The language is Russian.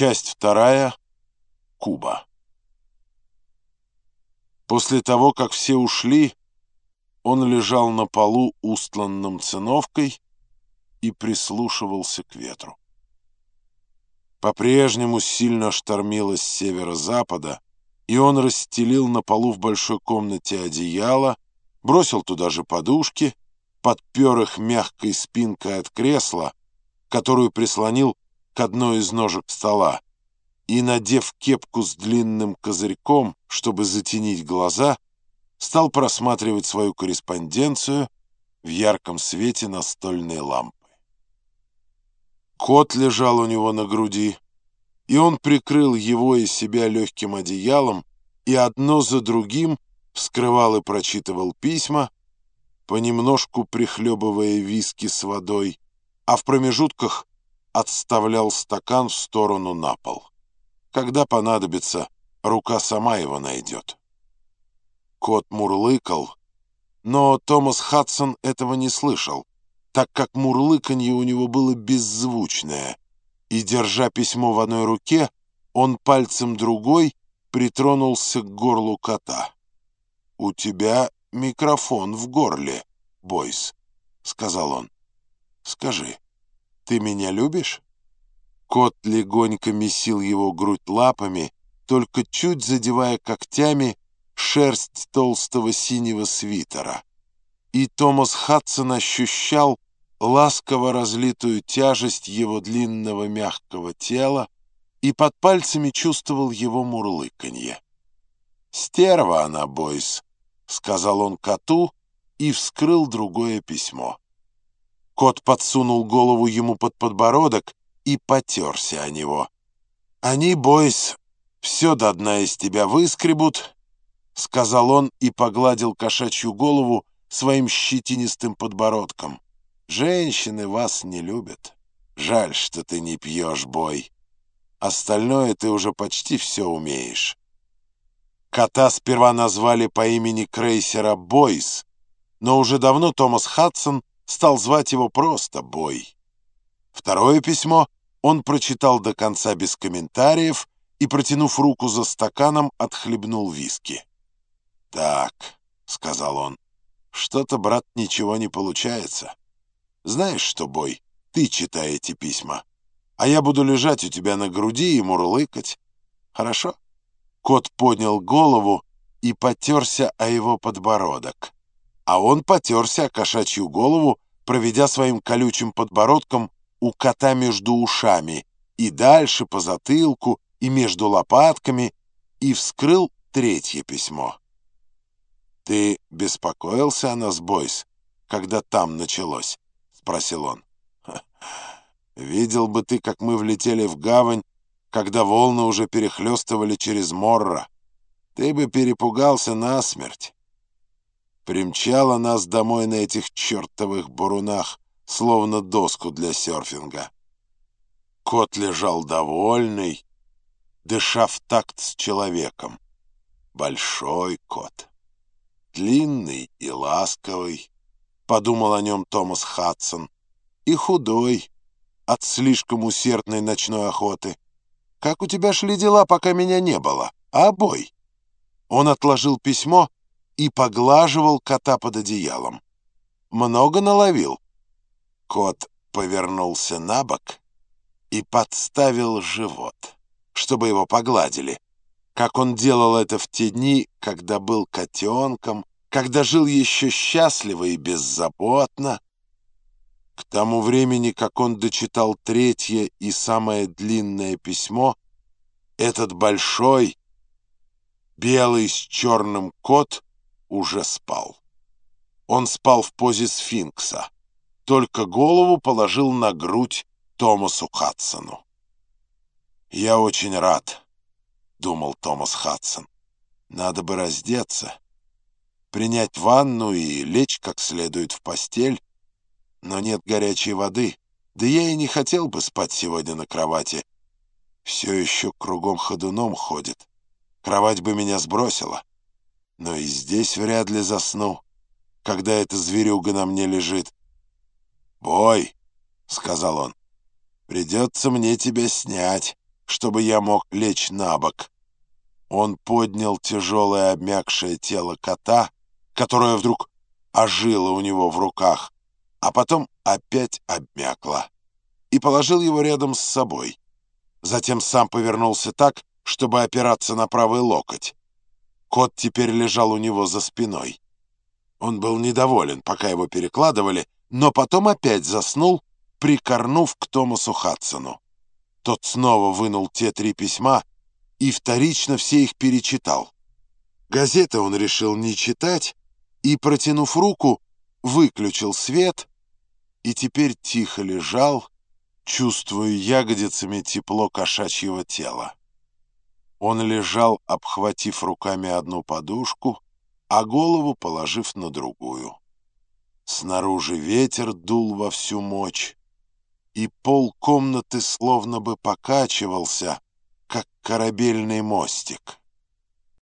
Часть вторая. Куба. После того, как все ушли, он лежал на полу, устланном циновкой, и прислушивался к ветру. По-прежнему сильно штормило с северо-запада, и он расстелил на полу в большой комнате одеяло, бросил туда же подушки, подпер их мягкой спинкой от кресла, которую прислонил к одной из ножек стола и, надев кепку с длинным козырьком, чтобы затенить глаза, стал просматривать свою корреспонденцию в ярком свете настольной лампы. Кот лежал у него на груди, и он прикрыл его и себя легким одеялом и одно за другим вскрывал и прочитывал письма, понемножку прихлебывая виски с водой, а в промежутках отставлял стакан в сторону на пол. Когда понадобится, рука сама его найдет. Кот мурлыкал, но Томас Хадсон этого не слышал, так как мурлыканье у него было беззвучное, и, держа письмо в одной руке, он пальцем другой притронулся к горлу кота. «У тебя микрофон в горле, Бойс», — сказал он. «Скажи». Ты меня любишь?» Кот легонько месил его грудь лапами, только чуть задевая когтями шерсть толстого синего свитера. И Томас Хадсон ощущал ласково разлитую тяжесть его длинного мягкого тела и под пальцами чувствовал его мурлыканье. «Стерва она, Бойс», — сказал он коту и вскрыл другое письмо. Кот подсунул голову ему под подбородок и потерся о него. «Они, бойс, все до дна из тебя выскребут», — сказал он и погладил кошачью голову своим щетинистым подбородком. «Женщины вас не любят. Жаль, что ты не пьешь, бой. Остальное ты уже почти все умеешь». Кота сперва назвали по имени крейсера «Бойс», но уже давно Томас Хадсон стал звать его просто Бой. Второе письмо он прочитал до конца без комментариев и, протянув руку за стаканом, отхлебнул виски. «Так», — сказал он, — «что-то, брат, ничего не получается. Знаешь что, Бой, ты читай эти письма, а я буду лежать у тебя на груди и мурлыкать. Хорошо?» Кот поднял голову и потерся о его подбородок а он потерся о кошачью голову, проведя своим колючим подбородком у кота между ушами и дальше по затылку и между лопатками и вскрыл третье письмо. «Ты беспокоился о нас, Бойс, когда там началось?» — спросил он. «Видел бы ты, как мы влетели в гавань, когда волны уже перехлестывали через Морро. Ты бы перепугался насмерть примчала нас домой на этих чертовых бурунах, словно доску для серфинга. Кот лежал довольный, дыша в такт с человеком. Большой кот. Длинный и ласковый, подумал о нем Томас Хадсон, и худой от слишком усердной ночной охоты. Как у тебя шли дела, пока меня не было? А бой? Он отложил письмо и поглаживал кота под одеялом. «Много наловил?» Кот повернулся на бок и подставил живот, чтобы его погладили, как он делал это в те дни, когда был котенком, когда жил еще счастливо и беззаботно. К тому времени, как он дочитал третье и самое длинное письмо, этот большой, белый с черным кот — уже спал. Он спал в позе сфинкса, только голову положил на грудь Томасу Хадсону. «Я очень рад», — думал Томас Хадсон. «Надо бы раздеться, принять ванну и лечь как следует в постель, но нет горячей воды, да я и не хотел бы спать сегодня на кровати. Все еще кругом ходуном ходит. Кровать бы меня сбросила но и здесь вряд ли засну, когда эта зверюга на мне лежит. «Бой», — сказал он, — «придется мне тебя снять, чтобы я мог лечь на бок. Он поднял тяжелое обмякшее тело кота, которое вдруг ожило у него в руках, а потом опять обмякло, и положил его рядом с собой. Затем сам повернулся так, чтобы опираться на правый локоть. Кот теперь лежал у него за спиной. Он был недоволен, пока его перекладывали, но потом опять заснул, прикорнув к Томасу Хадсону. Тот снова вынул те три письма и вторично все их перечитал. Газеты он решил не читать и, протянув руку, выключил свет и теперь тихо лежал, чувствуя ягодицами тепло кошачьего тела. Он лежал, обхватив руками одну подушку, а голову положив на другую. Снаружи ветер дул во всю мощь, и пол комнаты словно бы покачивался, как корабельный мостик.